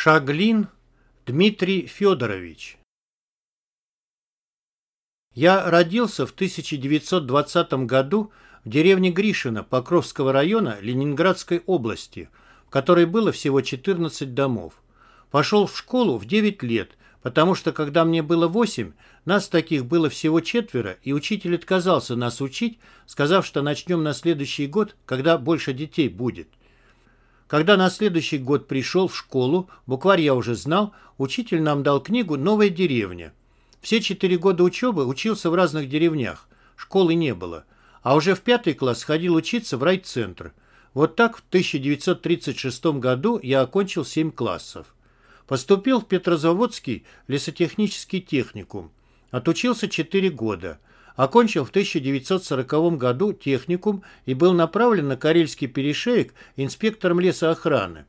Шаглин Дмитрий Федорович Я родился в 1920 году в деревне Гришино Покровского района Ленинградской области, в которой было всего 14 домов. Пошел в школу в 9 лет, потому что, когда мне было 8, нас таких было всего четверо, и учитель отказался нас учить, сказав, что начнем на следующий год, когда больше детей будет. Когда на следующий год пришел в школу, букварь я уже знал, учитель нам дал книгу «Новая деревня». Все четыре года учебы учился в разных деревнях, школы не было. А уже в пятый класс ходил учиться в райцентр. Вот так в 1936 году я окончил семь классов. Поступил в Петрозаводский лесотехнический техникум. Отучился четыре года. Окончил в 1940 году техникум и был направлен на Карельский перешеек инспектором лесоохраны.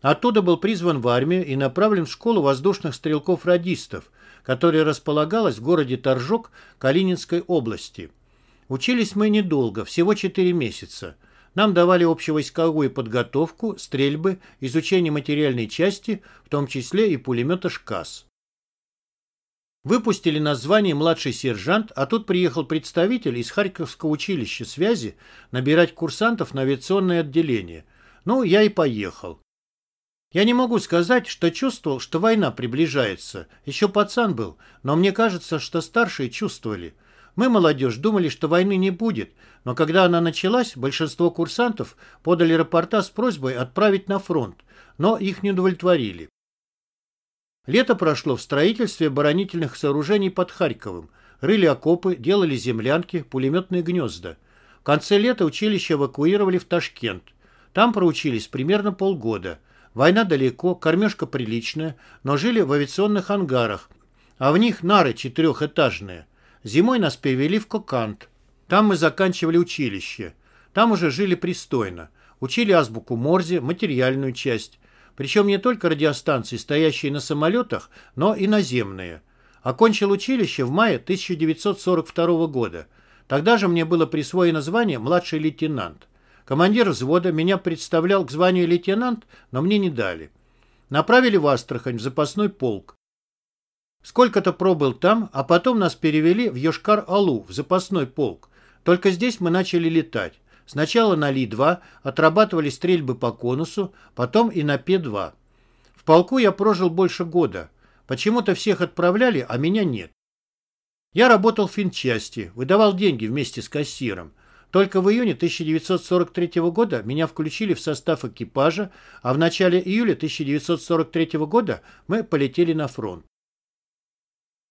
Оттуда был призван в армию и направлен в школу воздушных стрелков-радистов, которая располагалась в городе Торжок Калининской области. Учились мы недолго, всего 4 месяца. Нам давали общевойсковую подготовку, стрельбы, изучение материальной части, в том числе и пулемета «ШКАС». Выпустили название «младший сержант», а тут приехал представитель из Харьковского училища связи набирать курсантов на авиационное отделение. Ну, я и поехал. Я не могу сказать, что чувствовал, что война приближается. Еще пацан был, но мне кажется, что старшие чувствовали. Мы, молодежь, думали, что войны не будет, но когда она началась, большинство курсантов подали рапорта с просьбой отправить на фронт, но их не удовлетворили. Лето прошло в строительстве оборонительных сооружений под Харьковом. Рыли окопы, делали землянки, пулеметные гнезда. В конце лета училище эвакуировали в Ташкент. Там проучились примерно полгода. Война далеко, кормежка приличная, но жили в авиационных ангарах, а в них нары четырехэтажные. Зимой нас перевели в Кокант. Там мы заканчивали училище. Там уже жили пристойно. Учили азбуку Морзе, материальную часть. Причем не только радиостанции, стоящие на самолетах, но и наземные. Окончил училище в мае 1942 года. Тогда же мне было присвоено звание «младший лейтенант». Командир взвода меня представлял к званию лейтенант, но мне не дали. Направили в Астрахань, в запасной полк. Сколько-то пробыл там, а потом нас перевели в Йошкар-Алу, в запасной полк. Только здесь мы начали летать. Сначала на Ли-2 отрабатывали стрельбы по конусу, потом и на П-2. В полку я прожил больше года. Почему-то всех отправляли, а меня нет. Я работал в финчасти, выдавал деньги вместе с кассиром. Только в июне 1943 года меня включили в состав экипажа, а в начале июля 1943 года мы полетели на фронт.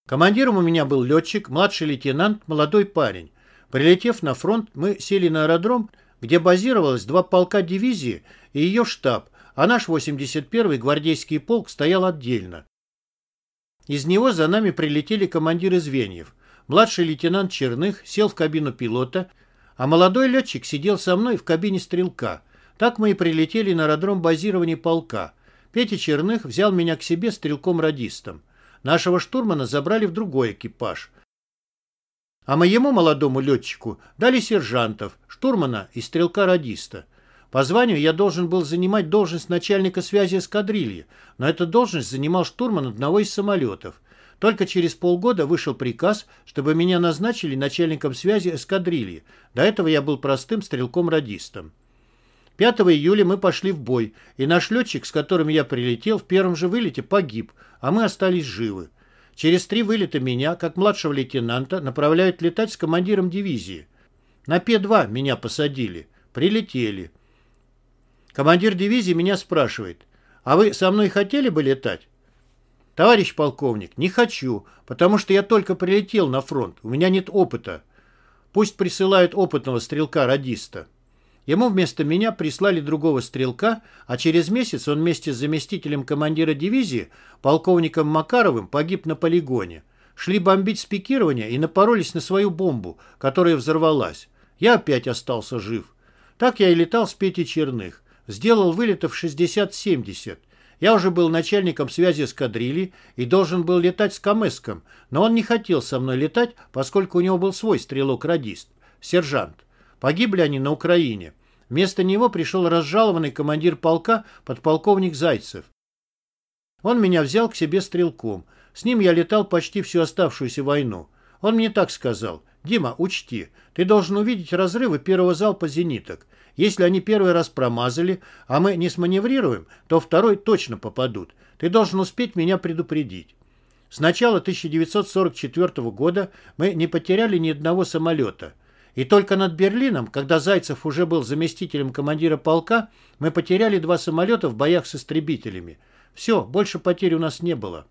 Командиром у меня был летчик, младший лейтенант, молодой парень. Прилетев на фронт, мы сели на аэродром, где базировалось два полка дивизии и ее штаб, а наш 81-й гвардейский полк стоял отдельно. Из него за нами прилетели командиры звеньев. Младший лейтенант Черных сел в кабину пилота, а молодой летчик сидел со мной в кабине стрелка. Так мы и прилетели на аэродром базирования полка. Петя Черных взял меня к себе стрелком-радистом. Нашего штурмана забрали в другой экипаж. А моему молодому летчику дали сержантов, штурмана и стрелка-радиста. По званию я должен был занимать должность начальника связи эскадрильи, но эту должность занимал штурман одного из самолетов. Только через полгода вышел приказ, чтобы меня назначили начальником связи эскадрильи. До этого я был простым стрелком-радистом. 5 июля мы пошли в бой, и наш летчик, с которым я прилетел, в первом же вылете погиб, а мы остались живы. Через три вылета меня, как младшего лейтенанта, направляют летать с командиром дивизии. На П-2 меня посадили. Прилетели. Командир дивизии меня спрашивает, а вы со мной хотели бы летать? Товарищ полковник, не хочу, потому что я только прилетел на фронт, у меня нет опыта. Пусть присылают опытного стрелка-радиста. Ему вместо меня прислали другого стрелка, а через месяц он вместе с заместителем командира дивизии, полковником Макаровым, погиб на полигоне. Шли бомбить с пикирования и напоролись на свою бомбу, которая взорвалась. Я опять остался жив. Так я и летал с Петей Черных. Сделал вылетов 60-70. Я уже был начальником связи эскадрильи и должен был летать с Камеском, но он не хотел со мной летать, поскольку у него был свой стрелок-радист, сержант. Погибли они на Украине. Вместо него пришел разжалованный командир полка подполковник Зайцев. Он меня взял к себе стрелком. С ним я летал почти всю оставшуюся войну. Он мне так сказал. «Дима, учти, ты должен увидеть разрывы первого залпа зениток. Если они первый раз промазали, а мы не сманеврируем, то второй точно попадут. Ты должен успеть меня предупредить». С начала 1944 года мы не потеряли ни одного самолета. И только над Берлином, когда Зайцев уже был заместителем командира полка, мы потеряли два самолета в боях с истребителями. Все, больше потерь у нас не было.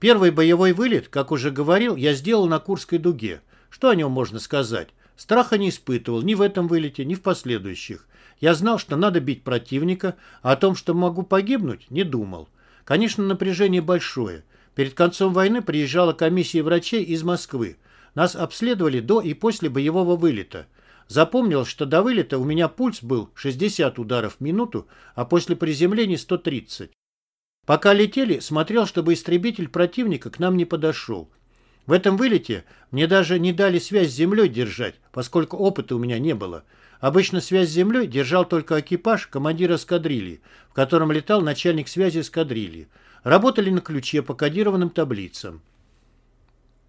Первый боевой вылет, как уже говорил, я сделал на Курской дуге. Что о нем можно сказать? Страха не испытывал ни в этом вылете, ни в последующих. Я знал, что надо бить противника, а о том, что могу погибнуть, не думал. Конечно, напряжение большое. Перед концом войны приезжала комиссия врачей из Москвы. Нас обследовали до и после боевого вылета. Запомнил, что до вылета у меня пульс был 60 ударов в минуту, а после приземления 130. Пока летели, смотрел, чтобы истребитель противника к нам не подошел. В этом вылете мне даже не дали связь с землей держать, поскольку опыта у меня не было. Обычно связь с землей держал только экипаж командира эскадрильи, в котором летал начальник связи эскадрильи. Работали на ключе по кодированным таблицам.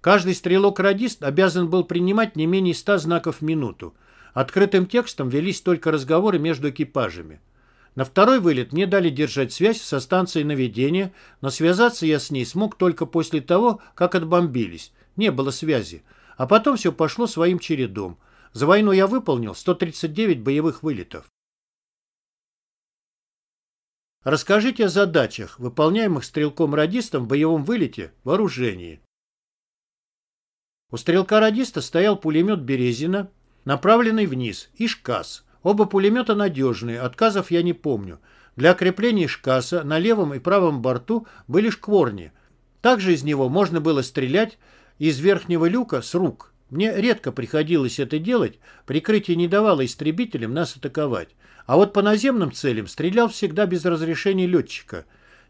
Каждый стрелок-радист обязан был принимать не менее 100 знаков в минуту. Открытым текстом велись только разговоры между экипажами. На второй вылет мне дали держать связь со станцией наведения, но связаться я с ней смог только после того, как отбомбились. Не было связи. А потом все пошло своим чередом. За войну я выполнил 139 боевых вылетов. Расскажите о задачах, выполняемых стрелком-радистом в боевом вылете, вооружении. У стрелка-радиста стоял пулемет Березина, направленный вниз, и ШКАС. Оба пулемета надежные, отказов я не помню. Для крепления шкаса на левом и правом борту были шкворни. Также из него можно было стрелять из верхнего люка с рук. Мне редко приходилось это делать, прикрытие не давало истребителям нас атаковать. А вот по наземным целям стрелял всегда без разрешения летчика.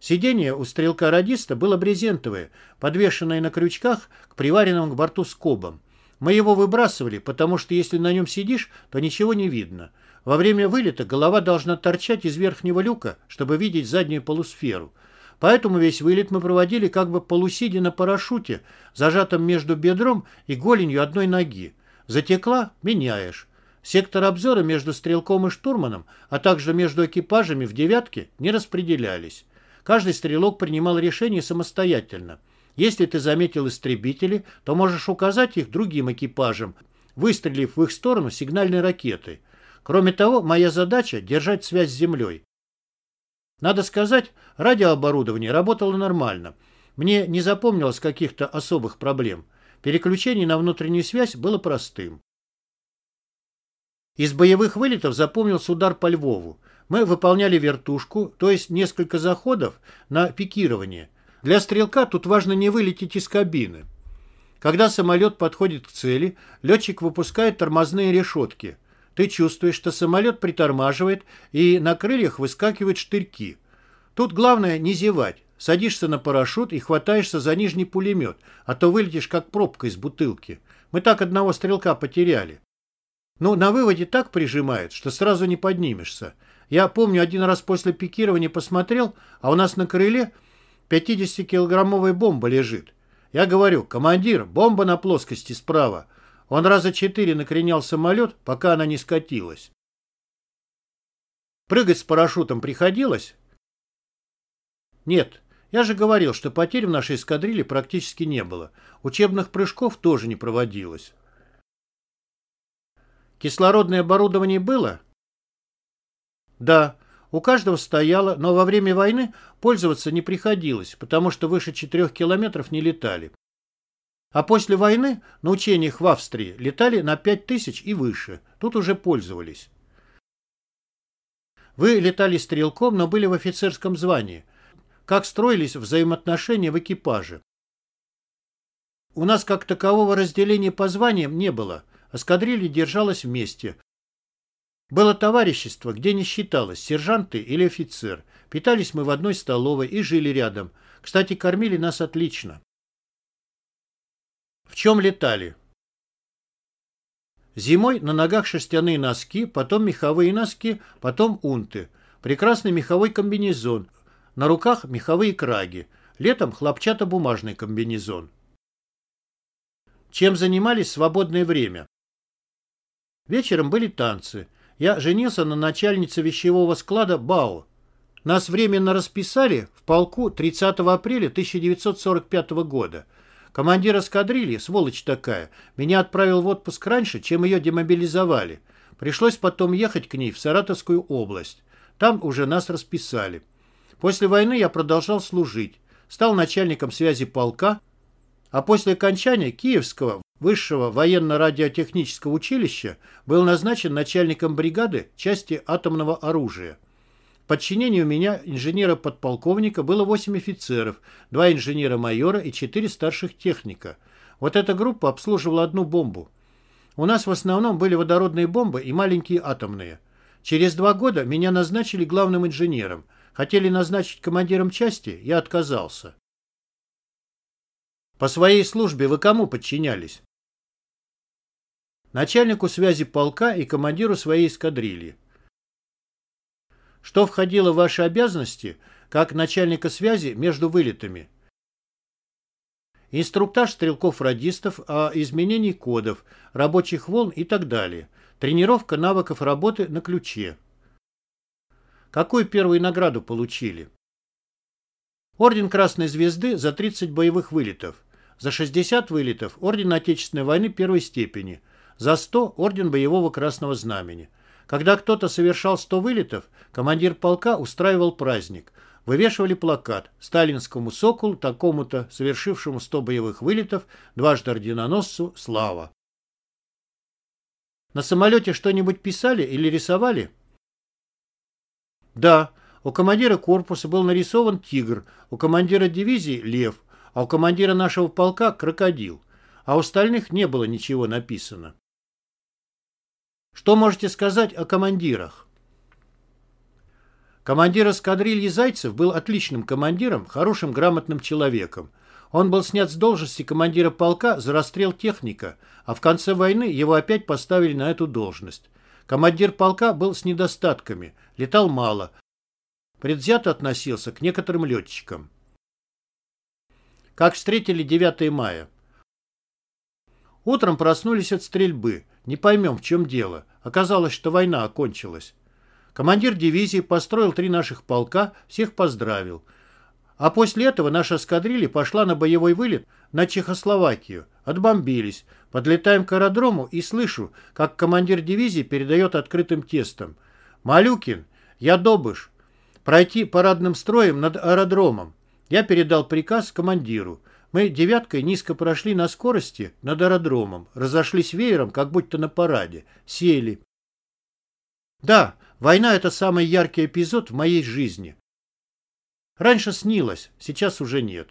Сиденье у стрелка-радиста было брезентовое, подвешенное на крючках к приваренным к борту скобам. Мы его выбрасывали, потому что если на нем сидишь, то ничего не видно. Во время вылета голова должна торчать из верхнего люка, чтобы видеть заднюю полусферу. Поэтому весь вылет мы проводили как бы полусидя на парашюте, зажатом между бедром и голенью одной ноги. Затекла – меняешь. Сектор обзора между стрелком и штурманом, а также между экипажами в «девятке» не распределялись. Каждый стрелок принимал решение самостоятельно. Если ты заметил истребители, то можешь указать их другим экипажам, выстрелив в их сторону сигнальной ракетой. Кроме того, моя задача – держать связь с землей. Надо сказать, радиооборудование работало нормально. Мне не запомнилось каких-то особых проблем. Переключение на внутреннюю связь было простым. Из боевых вылетов запомнился удар по Львову. Мы выполняли вертушку, то есть несколько заходов на пикирование. Для стрелка тут важно не вылететь из кабины. Когда самолет подходит к цели, летчик выпускает тормозные решетки – ты чувствуешь, что самолет притормаживает, и на крыльях выскакивают штырьки. Тут главное не зевать. Садишься на парашют и хватаешься за нижний пулемет, а то вылетишь как пробка из бутылки. Мы так одного стрелка потеряли. Ну, на выводе так прижимает, что сразу не поднимешься. Я помню, один раз после пикирования посмотрел, а у нас на крыле 50-килограммовая бомба лежит. Я говорю, командир, бомба на плоскости справа. Он раза четыре накренял самолет, пока она не скатилась. Прыгать с парашютом приходилось? Нет. Я же говорил, что потерь в нашей эскадрилье практически не было. Учебных прыжков тоже не проводилось. Кислородное оборудование было? Да. У каждого стояло, но во время войны пользоваться не приходилось, потому что выше 4 километров не летали. А после войны на учениях в Австрии летали на 5000 и выше. Тут уже пользовались. Вы летали стрелком, но были в офицерском звании. Как строились взаимоотношения в экипаже? У нас как такового разделения по званиям не было. Эскадрилья держалась вместе. Было товарищество, где не считалось, сержанты или офицер. Питались мы в одной столовой и жили рядом. Кстати, кормили нас отлично. В чем летали? Зимой на ногах шерстяные носки, потом меховые носки, потом унты. Прекрасный меховой комбинезон. На руках меховые краги. Летом хлопчатобумажный комбинезон. Чем занимались в свободное время? Вечером были танцы. Я женился на начальнице вещевого склада БАО. Нас временно расписали в полку 30 апреля 1945 года. Командир эскадрильи, сволочь такая, меня отправил в отпуск раньше, чем ее демобилизовали. Пришлось потом ехать к ней в Саратовскую область. Там уже нас расписали. После войны я продолжал служить. Стал начальником связи полка, а после окончания Киевского высшего военно-радиотехнического училища был назначен начальником бригады части атомного оружия. В подчинении у меня инженера-подполковника было 8 офицеров, 2 инженера-майора и 4 старших техника. Вот эта группа обслуживала одну бомбу. У нас в основном были водородные бомбы и маленькие атомные. Через два года меня назначили главным инженером. Хотели назначить командиром части, я отказался. По своей службе вы кому подчинялись? Начальнику связи полка и командиру своей эскадрильи. Что входило в ваши обязанности, как начальника связи между вылетами? Инструктаж стрелков-радистов о изменении кодов, рабочих волн и так далее. Тренировка навыков работы на ключе. Какую первую награду получили? Орден Красной Звезды за 30 боевых вылетов. За 60 вылетов – Орден Отечественной войны первой степени. За 100 – Орден Боевого Красного Знамени. Когда кто-то совершал 100 вылетов, командир полка устраивал праздник. Вывешивали плакат «Сталинскому соколу, такому-то, совершившему 100 боевых вылетов, дважды орденоносцу, слава». На самолете что-нибудь писали или рисовали? Да, у командира корпуса был нарисован тигр, у командира дивизии – лев, а у командира нашего полка – крокодил, а у остальных не было ничего написано. Что можете сказать о командирах? Командир эскадрильи Зайцев был отличным командиром, хорошим грамотным человеком. Он был снят с должности командира полка за расстрел техника, а в конце войны его опять поставили на эту должность. Командир полка был с недостатками, летал мало, предвзято относился к некоторым летчикам. Как встретили 9 мая? Утром проснулись от стрельбы. Не поймем, в чем дело. Оказалось, что война окончилась. Командир дивизии построил три наших полка, всех поздравил. А после этого наша эскадрилья пошла на боевой вылет на Чехословакию. Отбомбились. Подлетаем к аэродрому и слышу, как командир дивизии передает открытым тестом. «Малюкин, я Добыш. Пройти парадным строем над аэродромом. Я передал приказ командиру. Мы девяткой низко прошли на скорости над аэродромом, разошлись веером, как будто на параде, сели. Да, война — это самый яркий эпизод в моей жизни. Раньше снилось, сейчас уже нет.